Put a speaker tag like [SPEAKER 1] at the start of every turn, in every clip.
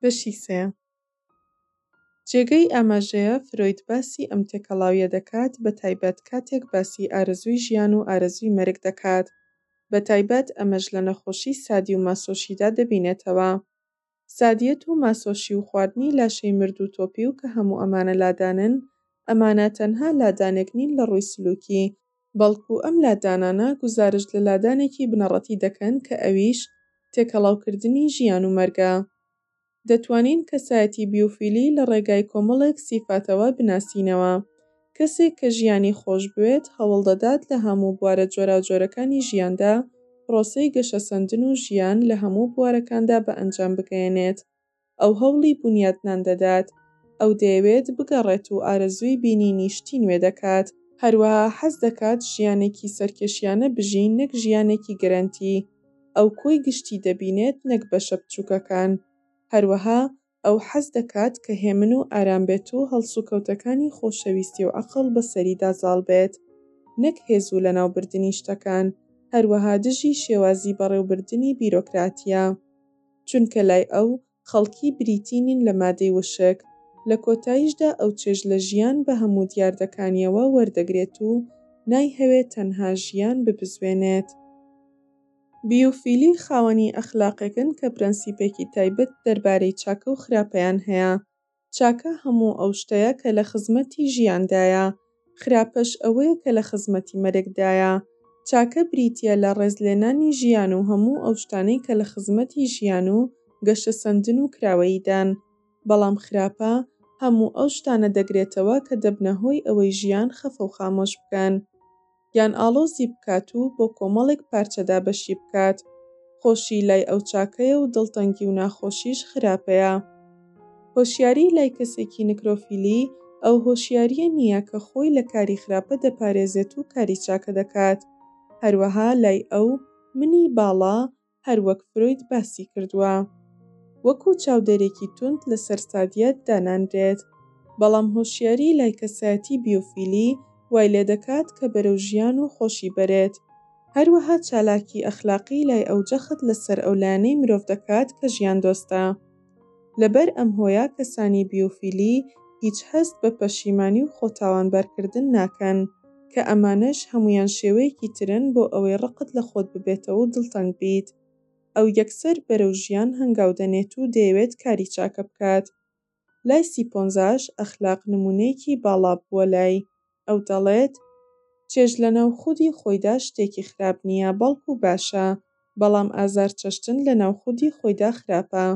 [SPEAKER 1] بەشی سێ جێگەی ئاماژەیە فرۆید باسی ئەم تێکەڵاویە دەکات بە تایبەت کاتێک باسی ئارەزووی ژیان و ئارەزووی مەرگ دەکات بە تایبەت ئەمەش لە نەخۆشی سادی و ماسۆشیدا دەبینێتەوە. سادیەت و ماسۆشی و خواردنی لاشەی مرد و تۆپیو کە هەموو ئەمانە لادانن، ئەمانە تەنها لادانێک نین لە ڕووی سلوکی، بەڵکو ئەم لادانانە گوزارشت لە لادانێکی بنەڕەتی دەکەن کە ئەویش تێکەڵاوکردنی ژیان و مەرگە. دەتوانین کەسایەتی بیوفیلی لە ڕێگای کۆمەڵێک سیفاتەوە بناسینەوە کەسێک کە ژیانی خۆش بوێت هەوڵ دەدات لە هەموو بوارە جۆراوجۆرەکانی ژیاندا پرۆسەی گەشەسەندن و ژیان لە هەموو بوارەکاندا بە ئەنجام بگەیەنێت ئەو هەوڵی بونیادنان دەدات ئەو دەیەوێت بگەڕێت و ئارەزووی بینینی شتی نوێ دەکات هەروەها حەز دەکات ژیانێکی سەرکێشیانە بژی نەک ژیانێکی گەرەنتی ئەو کۆی گشتی دەبینێت نەک بەشە بچووکەکان هەروەها ئەو حەز دەکات کە هێمن و ئارام بێت و هەڵسوکەوتەکانی خۆشەویستی و عەقڵ بە سەریدا زاڵ بێت نەک هێز و لەناوبردنی شتەکان، هەروەها دژی شێوازی بەڕێوبردنی بیرۆکراتییە. چونکە لای ئەو، خەڵکی بریتی نین لە مادەی وشک. لە کۆتاییشدا ئەو چێژ لە ژیان بە هەموو دیاردەکانییەوە وەردەگرێت و نایهەوێت تەنها ژیان ببزوێنێت. بیوفیلی خاوەنی ئەخلاقێکن کە پرەنسیپێکی تایبەت دەربارەی چاکە و خراپەیان هەیە، چاکە هەموو ئەو شتەیە کە لە خزمەتی ژیاندایە، خراپەش ئەوەیە کە لە خزمەتی مەرگدایە. چاکە بریتییە لە ڕێزلێنانی ژیان و هەموو ئەو شتانەی کە لە خزمەتی ژیان و گەشەسەندن و کراوەییدان، بەڵام خراپە هەموو ئەو شتانە دەگرێتەوە کە دەبنە هۆی ئەوەی ژیان خەفە و خامۆش بکەن. یان ئاڵۆزی بکات و بۆ کۆمەڵێک پارچە دابەشی بکات. خۆشی لای ئەو چاکەیە و دڵتەنگی و ناخۆشیش خراپەیە. هۆشیاری لای کەسێکی نکرۆفیلی ئەو هۆشیارییە نییە کە خۆی لە کاری خراپە دەپارێزێت و کاری چاکە دەکات. هەروەها لای ئەو منی باڵا هەر وەک فرۆید باسی کردووە وەکوو چاودێرێکی توند لەسەر سادییەت دانانرێت، بەڵام هۆشیاریی لای کەسایەتی بیۆفیلی وای لێ دەکات کە بەرەو ژیان و خۆشی بەرێت. هەروەها چالاکی ئەخلاقی لای ئەو جەخت لەسەر ئەو لایەنەی مرۆڤ دەکات کە ژیاندۆستە. لەبەر ئەم هۆیە کەسانی بیۆفیلی هیچ هەست بە پەشیمانی و خۆتاوانبارکردن ناکەن، کە ئەمانەش هەموویان شێوەیەکی ترن بۆ ئەوەی ڕقت لە خۆت ببێتەوە و دڵتەنگ بیت. ئەو یەکسەر بەرەو ژیان هەنگاو دەنێت و دەیەوێت کاری چاکە بکات. لای سیپۆنزاش ئەخلاق نموونەیەکی باڵا بووە لای. ئەو دەڵێت، چێژ لەناو خودی خۆیدا شتێکی خراپ نییە، بەڵکو باشە، بەڵام ئازار چەشتن لەناو خودی خۆیدا خراپە.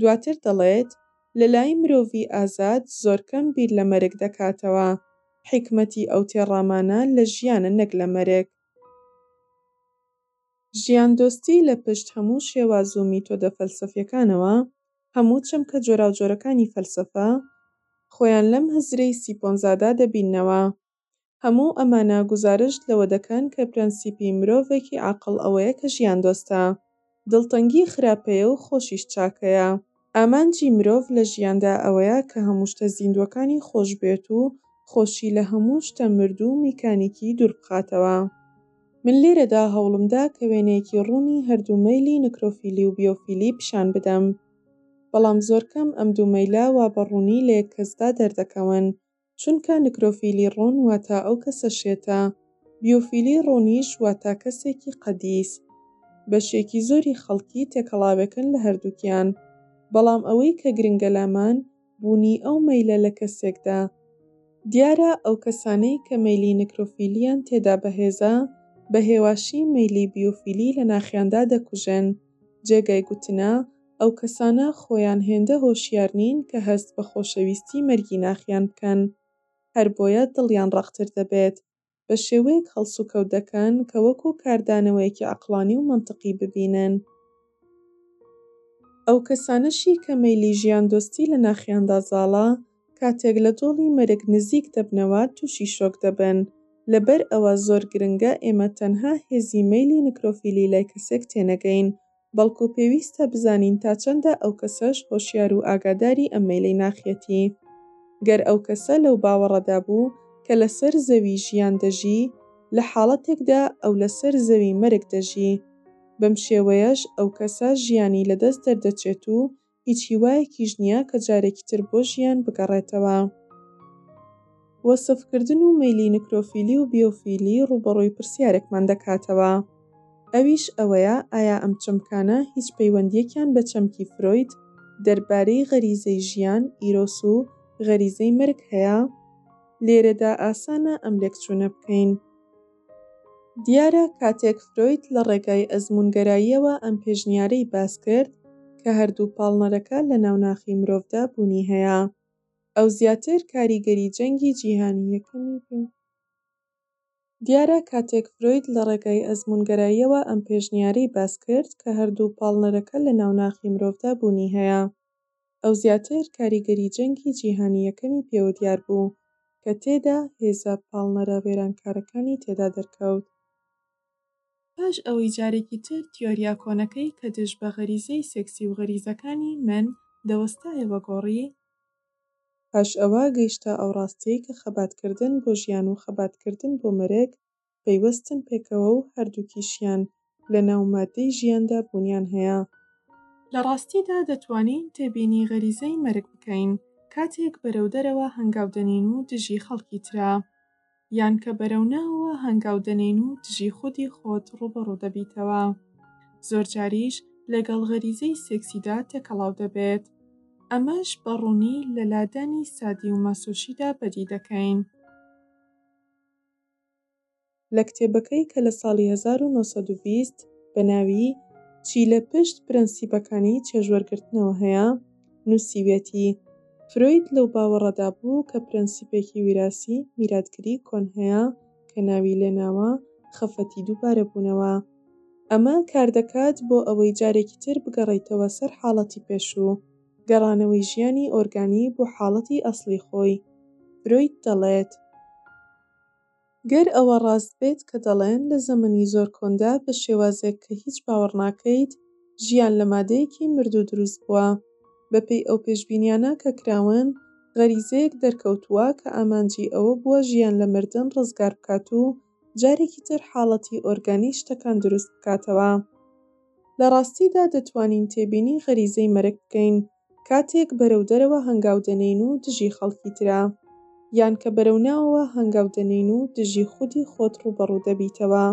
[SPEAKER 1] دواتر دەڵێت، لەلای مرۆڤی ئازاد زۆر کەم بیر لە مەرگ دەکاتەوە، حیکمەتی ئەو تێڕامانە لە ژیانە نەک لە مەرگ. ژیاندۆستی لە پشت هەموو شێواز و میتۆدە فەلسەفیەکانەوە هەموو چەمکە جۆراوجۆرەکانی فەلسەفە خۆیان لەم هزرەی سیپۆنزادا دەبیننەوە. هەموو ئەمانە گوزارشت لەوە دەکەن کە پرەنسیپی مرۆڤێکی عاقڵ ئەوەیە کە ژیاندۆستە، دڵتەنگی خراپەیە و خۆشیش چاکەیە. ئامانجی مرۆڤ لە ژیاندا ئەوەیە کە هەموو شتە زیندووەکانی خۆش بوێت و خۆشی لە هەموو شتە مردوو و میکانیکی دوور بخاتەوە. من لێرەدا هەوڵمدا کە وێنەیەکی ڕوونی هەردوو مەیلی نکرۆفیلی و بیۆفیلی پیشان بدەم، بەڵام زۆر کەم ئەم دوو مەیلە وا بە ڕوونی لە یەک کەسدا دەردەکەون، چونکە نکرۆفیلی ڕوون واتا ئەو کەسە شێتە، بیۆفیلی ڕوونیش واتا کەسێکی قەدیس. بەشێکی زۆری خەڵکی تێکەڵاوێکن لە هەردووکیان، بەڵام ئەوەی کە گرنگە لامان، بوونی ئەو مەیلە لە کەسێکدا. دیارە ئەو کەسانەی کە مەیلی نکرۆفیلییان تێدا بەهێزە، بە هێواشی مەیلی بیۆفیلی لە ناخیاندا دەکوژێن. جێگای گوتنە، ئەو کەسانە خۆیان هێندە هۆشیار نین کە هەست بە خۆشەویستی مەرگی ناخیان بکەن. هەر بۆیە دڵیان ڕەقتر دەبێت. بە شێوەیەک هەڵسوکەوت دەکەن کە وەکوو کاردانەوەیەکی عەقڵانی و مەنتقی ببینن. ئەو کەسانەشی کە مەیلی ژیاندۆستی لە ناخیاندا زاڵە، کاتێک لە دۆڵی مەرگ نزیک دەبنەوە تووشی شۆک دەبن. لەبەر ئەوە زۆر گرنگە ئێمە تەنها هێزی مەیلی نکرۆفیلی لای کەسێک تێنەگەین بەڵکو پێویستە بزانین تا چەندە ئەو کەسەش هۆشیار و ئاگاداری ئەم مەیلەی ناخیەتی. گەر ئەو کەسە لەو باوەڕەدا بوو کە لەسەر زەوی ژیان دەژی، لە حاڵەتێکدا ئەو لەسەر زەوی مەرگ دەژی. بەم شێوەیەش ئەو کەسە ژیانی لەدەست دەردەچێت و هیچ هیوایەکیش نییە کە جارێکی تر بۆ ژیان بگەڕێتەوە. وەسفکردن و مەیلی نکرۆفیلی و بیۆفیلی ڕووبەڕووی پرسیارێکمان دەکاتەوە، ئەویش ئەوەیە ئایا ئەم چەمکانە هیچ پەیوەندییەکیان بە چەمکی فرۆید دەربارەی غەریزەی ژیان، ئیرۆس، و غەریزەی مەرگ هەیە؟ لێرەدا ئاسانە ئەم لێکچوونە بکەین. دیارە کاتێک فرۆید لە ڕێگای ئەزموونگەراییەوە ئەم پێشنیارەی باس کرد کە هەردوو پاڵنەرەکە لە ناو ناخی مرۆڤدا بوونی هەیە، ئەو زیاتر کاریگەری جەنگی جیهانی یەکەمی پێ دیارە کاتێک فرۆید لە ڕێگای ئەزموونگەراییەوە ئەم پێشنیارەی باس کرد کە هەردوو پاڵنەرەکە لە ناو ناخی مرۆڤدا بوونی هەیە، ئەو زیاتر کاریگەری جەنگی جیهانی یەکەمی پێوە دیار بوو کە تێدا هێزە پاڵنەرە وێرانکارەکانی تێدا دەرکەوت. پاش ئەوەی جارێکی تر تیۆریا کۆنەکەی کە دژ بە غەریزەی سێکسی و غەریزەکانی، من، دەوەستایە بە گۆڕی، پاش ئەوە گەیشتە ئەو ڕاستیەی کە خەباتکردن بۆ ژیان و خەباتکردن بۆ مەرگ پەیوەستن پێکەوە و هەردووکیشیان لە ناو ماددەی ژیاندا بوونیان هەیە. لە ڕاستیدا دەتوانین تێبینی غەریزەی مەرگ بکەین کاتێک بەرەو دەرەوە هەنگاو دەنێین و دژی خەڵکی ترا، یان کە بەرەو ناوەوە هەنگاو دەنێین و دژی خودی خۆت ڕووبەڕوو دەبیتەوە. زۆرجاریش لەگەڵ غەریزەی سێکسیدا تێکەڵاو دەبێت. ئەمەش بە ڕوونی لە لادانی سادی و ماسۆشیدا بەدی دەکەین. لە کتێبەکەی کە لە ساڵی هەزار و نۆ سەد و بیست بە ناوی، چی لە پشت پرەنسیپەکانی چێژوەرگرتنەوە هەیە، نووسیویەتی، فرۆید لەو باوەڕەدا بوو کە پرەنسیپێکی ویراسی، میراتگری، کۆن هەیە کە ناوی لێ ناوە، خەفەتی دووبارەبوونەوە. ئەمە کار دەکات بۆ ئەوەی جارێکی تر بگەڕێیتەوە سەر حاڵەتی پێشوو، گەڕانەوەی ژیانی ئۆرگانی بۆ حاڵەتی ئەسڵی خۆی. فرۆید دەڵێت. گەر ئەوە ڕاست بێت کە دەڵێن لە زەمەنی زۆر کۆندا بە شێوازێک کە هیچ باوەڕناکەیت ژیان لە مادەیەکی مردوو دروست بووە، بە پێی ئەو پێشبینیانە کە کراون غەریزەیەک دەرکەوتووە کە ئامانجی ئەوە بووە ژیان لە مردن ڕزگار بکات و جارێکی تر حاڵەتی ئۆرگانی شتەکان دروست بکاتەوە. لە ڕاستیدا دەتوانین تێبینی غەریزەی مەرگ بکەین. کاتێک بەرەو دەرەوە هەنگاو دەنێین و دژی خەڵکی ترە، یان کە بەرەو ناوەوە هەنگاو دەنێین و دژی خودی خۆت ڕووبەڕوو دەبیتەوە.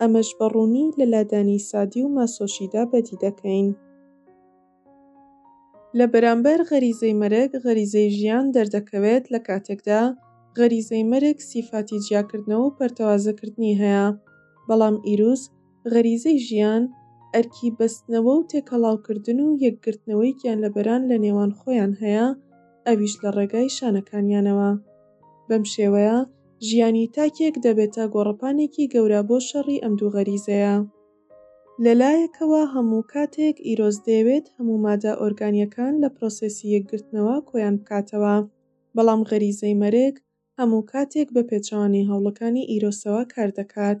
[SPEAKER 1] ئەمەش بە ڕوونی لە لادانی سادی و ماسۆشیدا بەدی دەکەین. لە بەرامبەر غەریزەی مەرگ، غەریزەی ژیان دەردەکەوێت، لە کاتێکدا غەریزەی مەرگ سیفاتی جیاکردنەوە و پەرتەوازەکردنی هەیە، بەڵام ئیروس، غەریزەی ژیان، ئەرکی بەستنەوە و تێکەڵاوکردن و یەکگرتنەوەی گیانلەبەران لە نێوان خۆیان هەیە، ئەویش لە ڕێگای شانەکانیانەوە. بەم شێوەیە ژیانی تاکێک دەبێتە گۆڕەپانێکی گەورە بۆ شەڕی ئەم دوو غەریزەیە. لە لایەکەوە هەموو کاتێک ئیرۆس دەیەوێت هەموو مادە ئۆرگانییەکان لە پرۆسێسی یەکگرتنەوە کۆیان بکاتەوە، بەڵام غەریزەی مەرگ هەموو کاتێک بە پێچەوانەی هەوڵەکانی ئیرۆسەوە کار دەکات.